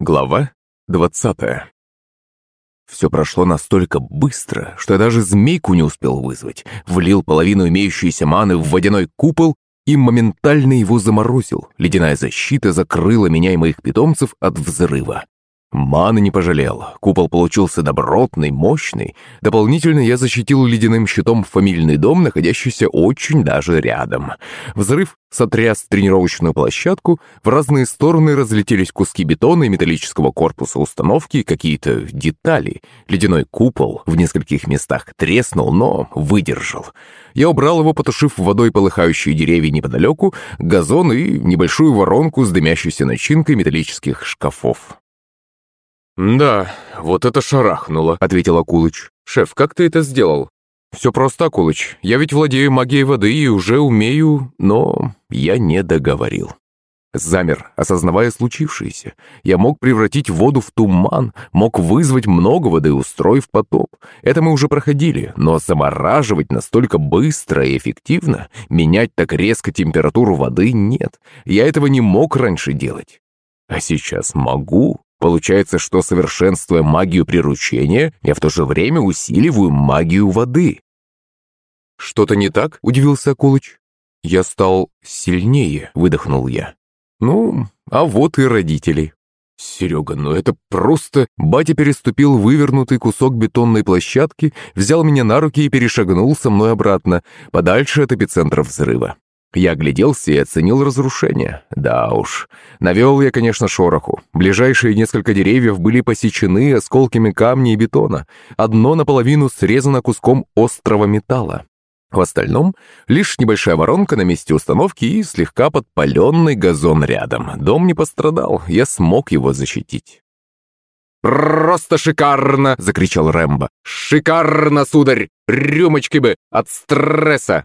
Глава 20 Все прошло настолько быстро, что я даже змейку не успел вызвать. Влил половину имеющейся маны в водяной купол и моментально его заморозил. Ледяная защита закрыла меня и моих питомцев от взрыва. Маны не пожалел. Купол получился добротный, мощный. Дополнительно я защитил ледяным щитом фамильный дом, находящийся очень даже рядом. Взрыв сотряс тренировочную площадку, в разные стороны разлетелись куски бетона и металлического корпуса установки, какие-то детали. Ледяной купол в нескольких местах треснул, но выдержал. Я убрал его, потушив водой полыхающие деревья неподалеку, газон и небольшую воронку с дымящейся начинкой металлических шкафов. «Да, вот это шарахнуло», — ответил Акулыч. «Шеф, как ты это сделал?» «Все просто, Акулыч. Я ведь владею магией воды и уже умею...» Но я не договорил. Замер, осознавая случившееся. Я мог превратить воду в туман, мог вызвать много воды, устроив потоп. Это мы уже проходили, но замораживать настолько быстро и эффективно, менять так резко температуру воды нет. Я этого не мог раньше делать. А сейчас могу. Получается, что совершенствуя магию приручения, я в то же время усиливаю магию воды. «Что-то не так?» – удивился Акулыч. «Я стал сильнее», – выдохнул я. «Ну, а вот и родители». «Серега, ну это просто...» Батя переступил вывернутый кусок бетонной площадки, взял меня на руки и перешагнул со мной обратно, подальше от эпицентра взрыва. Я огляделся и оценил разрушение. Да уж. Навел я, конечно, шороху. Ближайшие несколько деревьев были посечены осколками камня и бетона. Одно наполовину срезано куском острого металла. В остальном лишь небольшая воронка на месте установки и слегка подпаленный газон рядом. Дом не пострадал, я смог его защитить. «Просто шикарно!» — закричал Рэмбо. «Шикарно, сударь! Рюмочки бы от стресса!»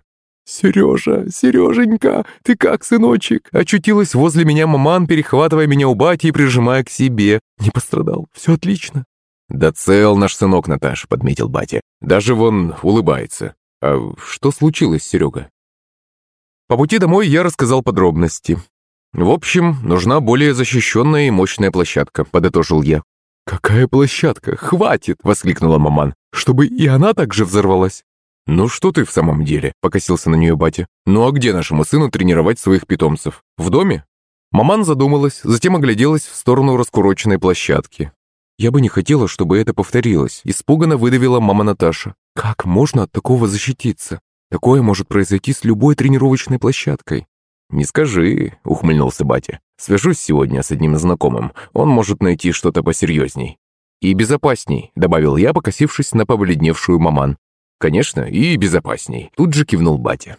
«Сережа, Сереженька, ты как, сыночек?» Очутилась возле меня маман, перехватывая меня у бати и прижимая к себе. Не пострадал, все отлично. «Да цел наш сынок, Наташ», — подметил батя. «Даже вон улыбается. А что случилось, Серега?» По пути домой я рассказал подробности. «В общем, нужна более защищенная и мощная площадка», — подытожил я. «Какая площадка? Хватит!» — воскликнула маман. «Чтобы и она также взорвалась». «Ну что ты в самом деле?» – покосился на нее батя. «Ну а где нашему сыну тренировать своих питомцев? В доме?» Маман задумалась, затем огляделась в сторону раскуроченной площадки. «Я бы не хотела, чтобы это повторилось», – испуганно выдавила мама Наташа. «Как можно от такого защититься? Такое может произойти с любой тренировочной площадкой». «Не скажи», — ухмыльнулся батя. «Свяжусь сегодня с одним знакомым. Он может найти что-то посерьезней». «И безопасней», — добавил я, покосившись на побледневшую маман. «Конечно, и безопасней», — тут же кивнул батя.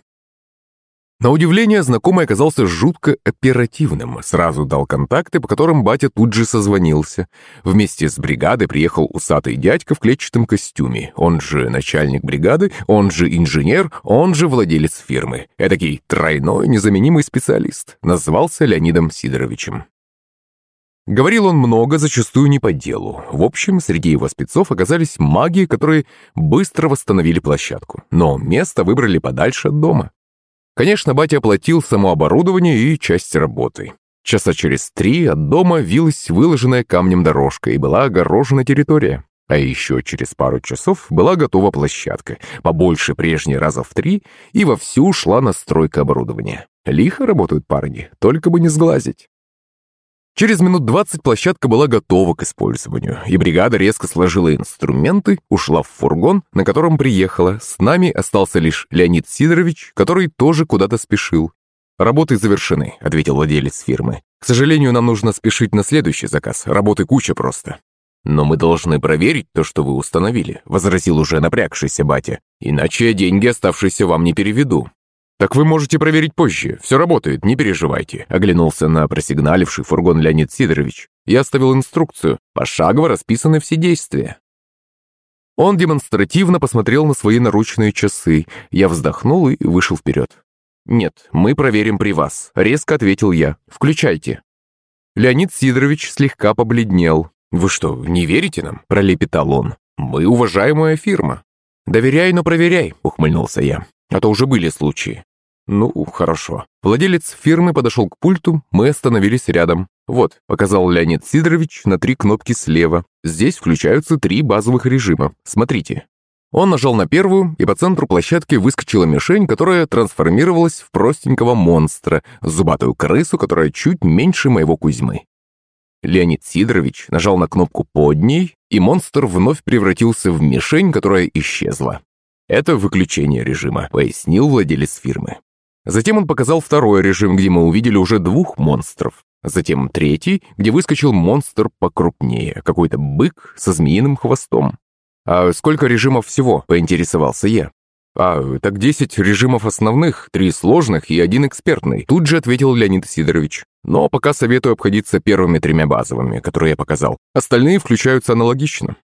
На удивление, знакомый оказался жутко оперативным. Сразу дал контакты, по которым батя тут же созвонился. Вместе с бригадой приехал усатый дядька в клетчатом костюме. Он же начальник бригады, он же инженер, он же владелец фирмы. Эдакий тройной незаменимый специалист. Назвался Леонидом Сидоровичем. Говорил он много, зачастую не по делу. В общем, среди его спецов оказались маги, которые быстро восстановили площадку. Но место выбрали подальше от дома. Конечно, батя оплатил само оборудование и часть работы. Часа через три от дома вилась выложенная камнем дорожка и была огорожена территория. А еще через пару часов была готова площадка, побольше прежней раза в три, и вовсю шла настройка оборудования. Лихо работают парни, только бы не сглазить. Через минут двадцать площадка была готова к использованию, и бригада резко сложила инструменты, ушла в фургон, на котором приехала. С нами остался лишь Леонид Сидорович, который тоже куда-то спешил. «Работы завершены», — ответил владелец фирмы. «К сожалению, нам нужно спешить на следующий заказ. Работы куча просто». «Но мы должны проверить то, что вы установили», — возразил уже напрягшийся батя. «Иначе я деньги, оставшиеся вам, не переведу». «Так вы можете проверить позже. Все работает, не переживайте», — оглянулся на просигналивший фургон Леонид Сидорович. Я оставил инструкцию. Пошагово расписаны все действия. Он демонстративно посмотрел на свои наручные часы. Я вздохнул и вышел вперед. «Нет, мы проверим при вас», — резко ответил я. «Включайте». Леонид Сидорович слегка побледнел. «Вы что, не верите нам?» – пролепетал он. «Мы уважаемая фирма». «Доверяй, но проверяй», – ухмыльнулся я. «А то уже были случаи. «Ну, хорошо». Владелец фирмы подошел к пульту, мы остановились рядом. «Вот», — показал Леонид Сидорович на три кнопки слева. «Здесь включаются три базовых режима. Смотрите». Он нажал на первую, и по центру площадки выскочила мишень, которая трансформировалась в простенького монстра, зубатую крысу, которая чуть меньше моего Кузьмы. Леонид Сидорович нажал на кнопку под ней, и монстр вновь превратился в мишень, которая исчезла. «Это выключение режима», — пояснил владелец фирмы. Затем он показал второй режим, где мы увидели уже двух монстров. Затем третий, где выскочил монстр покрупнее, какой-то бык со змеиным хвостом. «А сколько режимов всего?» – поинтересовался я. «А, так 10 режимов основных, три сложных и один экспертный», тут же ответил Леонид Сидорович. «Но пока советую обходиться первыми тремя базовыми, которые я показал. Остальные включаются аналогично».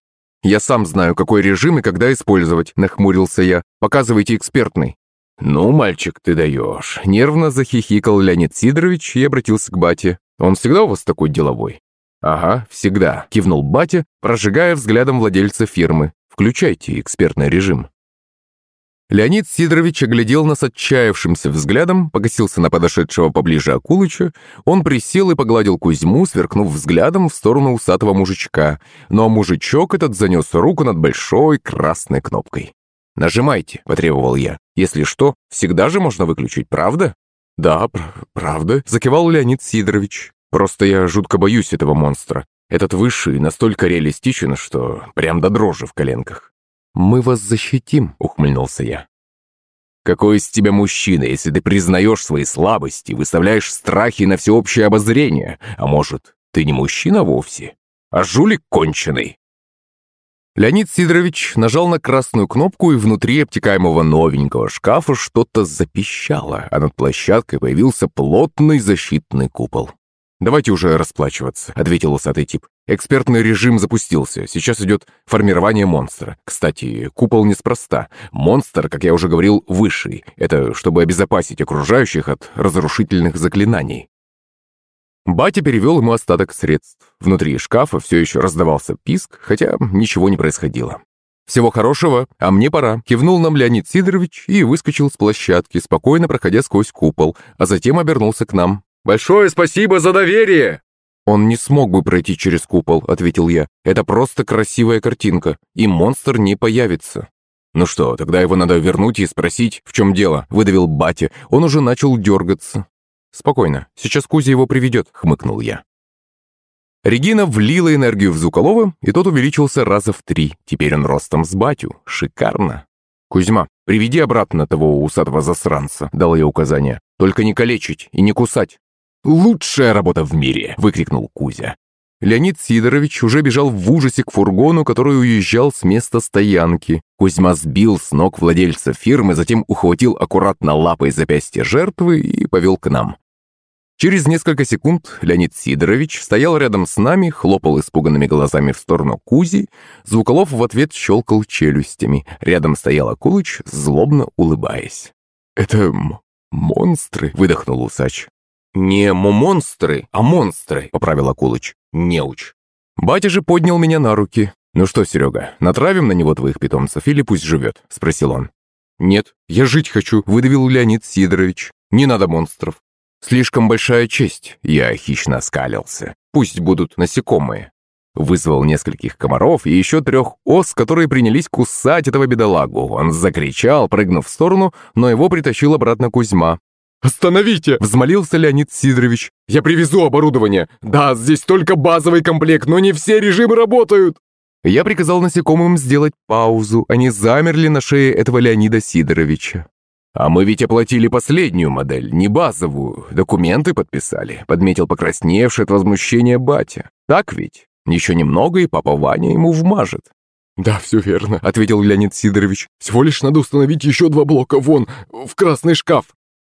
«Я сам знаю, какой режим и когда использовать», – нахмурился я. «Показывайте экспертный». «Ну, мальчик, ты даешь!» Нервно захихикал Леонид Сидорович и обратился к бате. «Он всегда у вас такой деловой?» «Ага, всегда», – кивнул батя, прожигая взглядом владельца фирмы. «Включайте экспертный режим». Леонид Сидорович оглядел нас отчаявшимся взглядом, погасился на подошедшего поближе Акулыча, он присел и погладил Кузьму, сверкнув взглядом в сторону усатого мужичка, но мужичок этот занес руку над большой красной кнопкой. «Нажимайте», — потребовал я. «Если что, всегда же можно выключить, правда?» «Да, пр правда», — закивал Леонид Сидорович. «Просто я жутко боюсь этого монстра. Этот высший настолько реалистичен, что прям до дрожи в коленках». «Мы вас защитим», — ухмыльнулся я. «Какой из тебя мужчина, если ты признаешь свои слабости, выставляешь страхи на всеобщее обозрение? А может, ты не мужчина вовсе, а жулик конченый?» Леонид Сидорович нажал на красную кнопку, и внутри обтекаемого новенького шкафа что-то запищало, а над площадкой появился плотный защитный купол. «Давайте уже расплачиваться», — ответил усатый тип. «Экспертный режим запустился. Сейчас идет формирование монстра. Кстати, купол неспроста. Монстр, как я уже говорил, высший. Это чтобы обезопасить окружающих от разрушительных заклинаний. Батя перевел ему остаток средств. Внутри шкафа все еще раздавался писк, хотя ничего не происходило. «Всего хорошего, а мне пора», — кивнул нам Леонид Сидорович и выскочил с площадки, спокойно проходя сквозь купол, а затем обернулся к нам. «Большое спасибо за доверие!» «Он не смог бы пройти через купол», — ответил я. «Это просто красивая картинка, и монстр не появится». «Ну что, тогда его надо вернуть и спросить, в чем дело», — выдавил батя. Он уже начал дергаться. «Спокойно, сейчас Кузя его приведет», — хмыкнул я. Регина влила энергию в Зуколова, и тот увеличился раза в три. Теперь он ростом с батю. Шикарно. «Кузьма, приведи обратно того усатого засранца», — дал я указание. «Только не калечить и не кусать». «Лучшая работа в мире!» — выкрикнул Кузя. Леонид Сидорович уже бежал в ужасе к фургону, который уезжал с места стоянки. Кузьма сбил с ног владельца фирмы, затем ухватил аккуратно лапой запястье жертвы и повел к нам. Через несколько секунд Леонид Сидорович стоял рядом с нами, хлопал испуганными глазами в сторону Кузи, Звуколов в ответ щелкал челюстями. Рядом стоял Акулыч, злобно улыбаясь. «Это монстры», — выдохнул усач. «Не монстры, а монстры», — поправил Акулыч. «Неуч». Батя же поднял меня на руки. «Ну что, Серега, натравим на него твоих питомцев или пусть живет?» — спросил он. «Нет, я жить хочу», — выдавил Леонид Сидорович. «Не надо монстров». «Слишком большая честь», — я хищно оскалился. «Пусть будут насекомые». Вызвал нескольких комаров и еще трех ос, которые принялись кусать этого бедолагу. Он закричал, прыгнув в сторону, но его притащил обратно Кузьма. «Остановите!» – взмолился Леонид Сидорович. «Я привезу оборудование. Да, здесь только базовый комплект, но не все режимы работают!» Я приказал насекомым сделать паузу. Они замерли на шее этого Леонида Сидоровича. «А мы ведь оплатили последнюю модель, не базовую. Документы подписали», — подметил покрасневший от возмущения батя. «Так ведь? Еще немного, и папа Ваня ему вмажет». «Да, все верно», — ответил Леонид Сидорович. «Всего лишь надо установить еще два блока вон, в красный шкаф».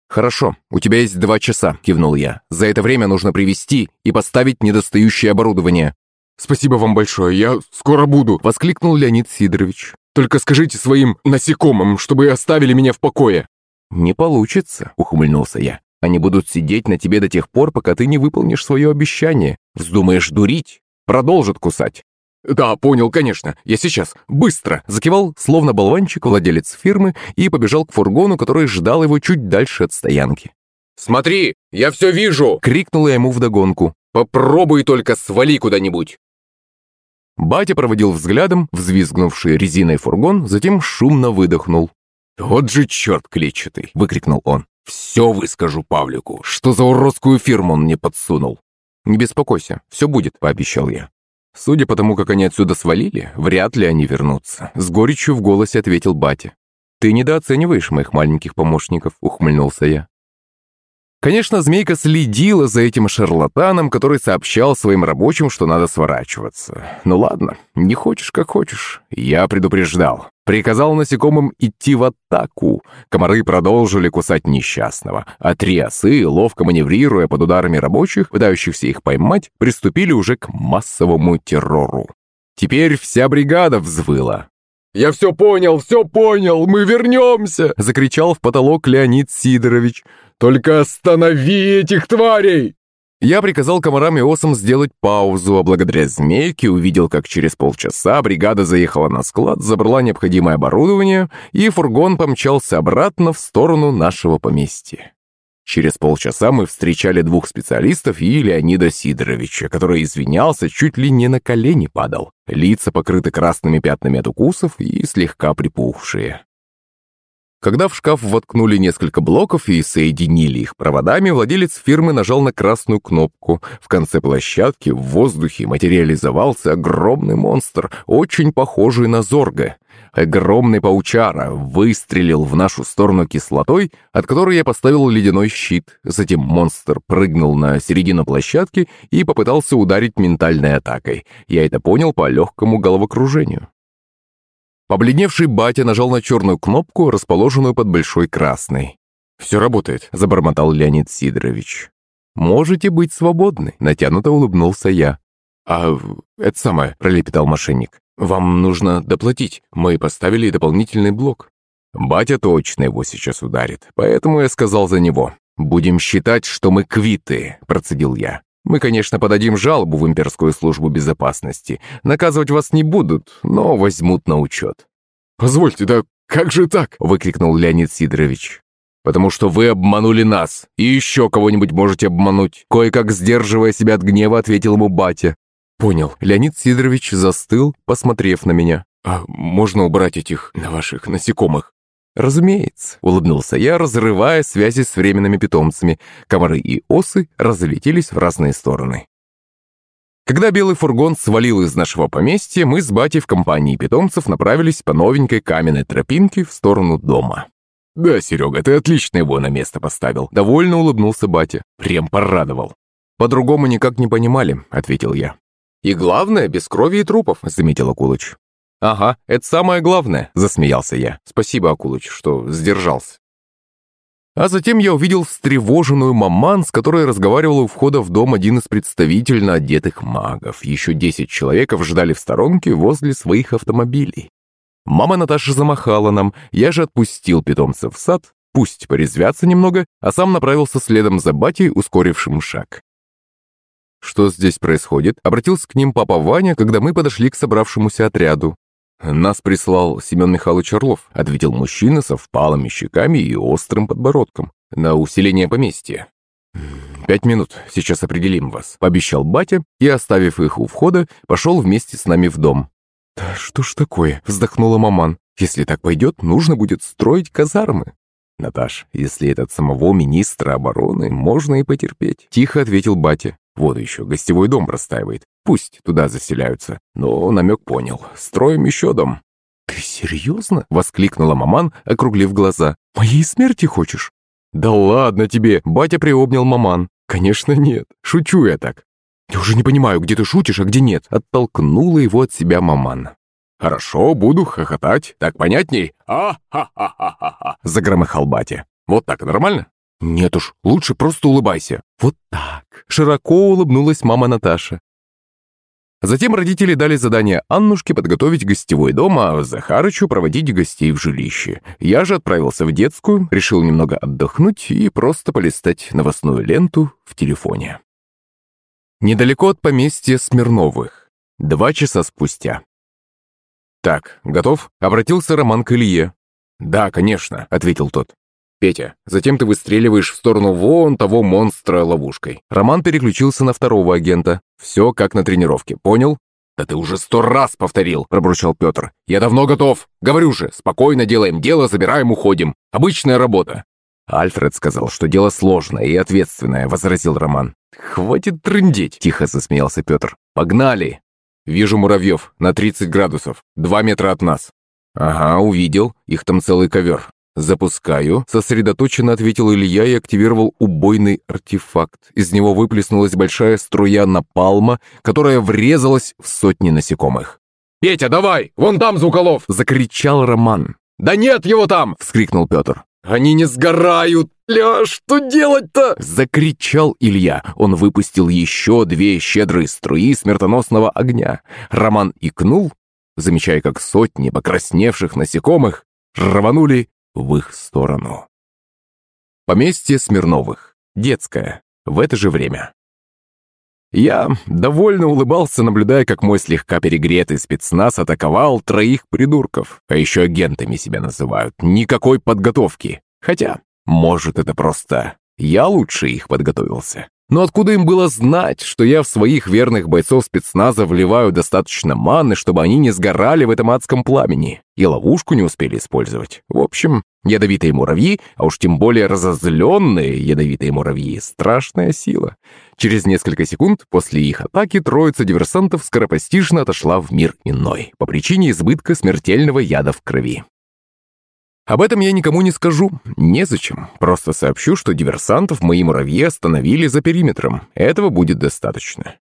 «Хорошо, у тебя есть два часа», — кивнул я. «За это время нужно привести и поставить недостающее оборудование». «Спасибо вам большое, я скоро буду», — воскликнул Леонид Сидорович. «Только скажите своим насекомым, чтобы оставили меня в покое». «Не получится», — ухмыльнулся я. «Они будут сидеть на тебе до тех пор, пока ты не выполнишь свое обещание. Вздумаешь дурить, продолжат кусать. «Да, понял, конечно. Я сейчас. Быстро!» Закивал, словно болванчик, владелец фирмы, и побежал к фургону, который ждал его чуть дальше от стоянки. «Смотри, я все вижу!» — крикнул я ему вдогонку. Попробуй только свали куда-нибудь!» Батя проводил взглядом взвизгнувший резиной фургон, затем шумно выдохнул. «Вот же черт клетчатый!» — выкрикнул он. «Все выскажу Павлику. Что за уродскую фирму он мне подсунул?» «Не беспокойся, все будет», — пообещал я. Судя по тому, как они отсюда свалили, вряд ли они вернутся. С горечью в голосе ответил батя. «Ты недооцениваешь моих маленьких помощников», — ухмыльнулся я. Конечно, Змейка следила за этим шарлатаном, который сообщал своим рабочим, что надо сворачиваться. Ну ладно, не хочешь, как хочешь. Я предупреждал. Приказал насекомым идти в атаку. Комары продолжили кусать несчастного, а три осы, ловко маневрируя под ударами рабочих, пытающихся их поймать, приступили уже к массовому террору. Теперь вся бригада взвыла. «Я все понял, все понял, мы вернемся!» — закричал в потолок Леонид Сидорович. «Только останови этих тварей!» Я приказал комарам и осам сделать паузу, а благодаря змейке увидел, как через полчаса бригада заехала на склад, забрала необходимое оборудование, и фургон помчался обратно в сторону нашего поместья. Через полчаса мы встречали двух специалистов и Леонида Сидоровича, который извинялся, чуть ли не на колени падал. Лица покрыты красными пятнами от укусов и слегка припухшие. Когда в шкаф воткнули несколько блоков и соединили их проводами, владелец фирмы нажал на красную кнопку. В конце площадки в воздухе материализовался огромный монстр, очень похожий на Зорга. Огромный паучара выстрелил в нашу сторону кислотой, от которой я поставил ледяной щит. Затем монстр прыгнул на середину площадки и попытался ударить ментальной атакой. Я это понял по легкому головокружению. Побледневший батя нажал на черную кнопку, расположенную под большой красной. «Все работает», — забормотал Леонид Сидорович. «Можете быть свободны», — натянуто улыбнулся я. «А это самое», — пролепетал мошенник. «Вам нужно доплатить. Мы поставили дополнительный блок». «Батя точно его сейчас ударит, поэтому я сказал за него. Будем считать, что мы квиты», — процедил я. Мы, конечно, подадим жалобу в имперскую службу безопасности. Наказывать вас не будут, но возьмут на учет». «Позвольте, да как же так?» — выкрикнул Леонид Сидорович. «Потому что вы обманули нас, и еще кого-нибудь можете обмануть», кое-как сдерживая себя от гнева, ответил ему батя. «Понял». Леонид Сидорович застыл, посмотрев на меня. «А можно убрать этих на ваших насекомых?» «Разумеется», — улыбнулся я, разрывая связи с временными питомцами. Комары и осы разлетелись в разные стороны. Когда белый фургон свалил из нашего поместья, мы с батей в компании питомцев направились по новенькой каменной тропинке в сторону дома. «Да, Серега, ты отлично его на место поставил», — довольно улыбнулся батя. Прям порадовал. «По-другому никак не понимали», — ответил я. «И главное, без крови и трупов», — заметил Акулыч. «Ага, это самое главное», — засмеялся я. «Спасибо, Акулыч, что сдержался». А затем я увидел встревоженную маман, с которой разговаривал у входа в дом один из представительно одетых магов. Еще десять человек ждали в сторонке возле своих автомобилей. Мама Наташа замахала нам, я же отпустил питомцев в сад, пусть порезвятся немного, а сам направился следом за батей, ускорившим шаг. «Что здесь происходит?» — обратился к ним папа Ваня, когда мы подошли к собравшемуся отряду. «Нас прислал Семен Михайлович Орлов», — ответил мужчина со впалыми щеками и острым подбородком. «На усиление поместья». «Пять минут, сейчас определим вас», — пообещал батя и, оставив их у входа, пошел вместе с нами в дом. «Да что ж такое?» — вздохнула маман. «Если так пойдет, нужно будет строить казармы». «Наташ, если этот самого министра обороны, можно и потерпеть», — тихо ответил батя. «Вот еще, гостевой дом простаивает. Пусть туда заселяются. Но намек понял. Строим еще дом». «Ты серьезно?» — воскликнула маман, округлив глаза. «Моей смерти хочешь?» «Да ладно тебе!» — батя приобнял маман. «Конечно нет. Шучу я так». «Я уже не понимаю, где ты шутишь, а где нет», — оттолкнула его от себя маман. «Хорошо, буду хохотать. Так понятней?» «А-ха-ха-ха-ха-ха!» — загромыхал батя. «Вот так нормально?» «Нет уж, лучше просто улыбайся». «Вот так!» — широко улыбнулась мама Наташа. Затем родители дали задание Аннушке подготовить гостевой дом, а Захарычу проводить гостей в жилище. Я же отправился в детскую, решил немного отдохнуть и просто полистать новостную ленту в телефоне. Недалеко от поместья Смирновых. Два часа спустя. «Так, готов?» — обратился Роман к Илье. «Да, конечно», — ответил тот. Петя, затем ты выстреливаешь в сторону вон того монстра ловушкой. Роман переключился на второго агента. Все как на тренировке, понял? «Да ты уже сто раз повторил!» – пробурчал Петр. «Я давно готов! Говорю же, спокойно делаем дело, забираем, уходим. Обычная работа!» «Альфред сказал, что дело сложное и ответственное», – возразил Роман. «Хватит трындеть!» – тихо засмеялся Петр. «Погнали!» «Вижу муравьев на 30 градусов, два метра от нас». «Ага, увидел. Их там целый ковер. «Запускаю», — сосредоточенно ответил Илья и активировал убойный артефакт. Из него выплеснулась большая струя напалма, которая врезалась в сотни насекомых. «Петя, давай! Вон там Звуколов!» — закричал Роман. «Да нет его там!» — вскрикнул Петр. «Они не сгорают! Ля, что делать-то?» — закричал Илья. Он выпустил еще две щедрые струи смертоносного огня. Роман икнул, замечая, как сотни покрасневших насекомых рванули в их сторону. Поместье Смирновых. Детское. В это же время. Я довольно улыбался, наблюдая, как мой слегка перегретый спецназ атаковал троих придурков, а еще агентами себя называют. Никакой подготовки. Хотя, может, это просто я лучше их подготовился. Но откуда им было знать, что я в своих верных бойцов спецназа вливаю достаточно маны, чтобы они не сгорали в этом адском пламени? И ловушку не успели использовать. В общем, ядовитые муравьи, а уж тем более разозленные ядовитые муравьи, страшная сила. Через несколько секунд после их атаки троица диверсантов скоропостижно отошла в мир иной по причине избытка смертельного яда в крови. Об этом я никому не скажу. Незачем. Просто сообщу, что диверсантов мои муравьи остановили за периметром. Этого будет достаточно.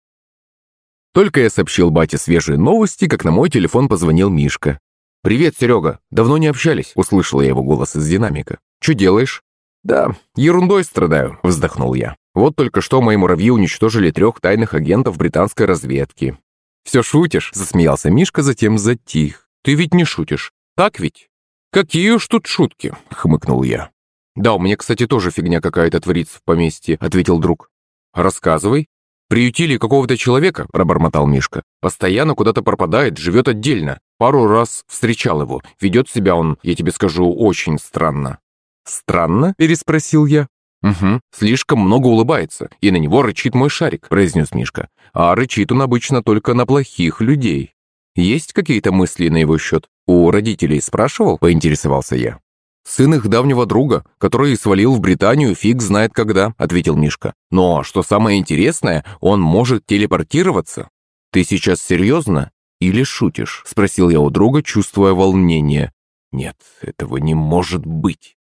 Только я сообщил бате свежие новости, как на мой телефон позвонил Мишка. «Привет, Серега. Давно не общались», — услышала я его голос из динамика. «Че делаешь?» «Да, ерундой страдаю», — вздохнул я. «Вот только что мои муравьи уничтожили трех тайных агентов британской разведки». «Все шутишь?» — засмеялся Мишка, затем затих. «Ты ведь не шутишь. Так ведь?» «Какие уж тут шутки!» — хмыкнул я. «Да, у меня, кстати, тоже фигня какая-то творится в поместье», — ответил друг. «Рассказывай». «Приютили какого-то человека», — пробормотал Мишка. «Постоянно куда-то пропадает, живет отдельно. Пару раз встречал его. Ведет себя он, я тебе скажу, очень странно». «Странно?» — переспросил я. «Угу, слишком много улыбается, и на него рычит мой шарик», — произнес Мишка. «А рычит он обычно только на плохих людей. Есть какие-то мысли на его счет?» «У родителей спрашивал?» – поинтересовался я. «Сын их давнего друга, который свалил в Британию фиг знает когда», – ответил Мишка. «Но, что самое интересное, он может телепортироваться». «Ты сейчас серьезно? Или шутишь?» – спросил я у друга, чувствуя волнение. «Нет, этого не может быть».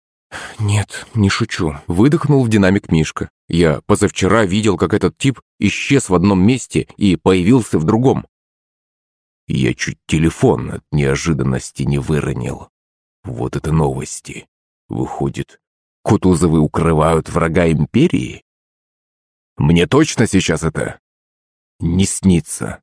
«Нет, не шучу», – выдохнул в динамик Мишка. «Я позавчера видел, как этот тип исчез в одном месте и появился в другом. Я чуть телефон от неожиданности не выронил. Вот это новости. Выходит, Кутузовы укрывают врага империи? Мне точно сейчас это не снится.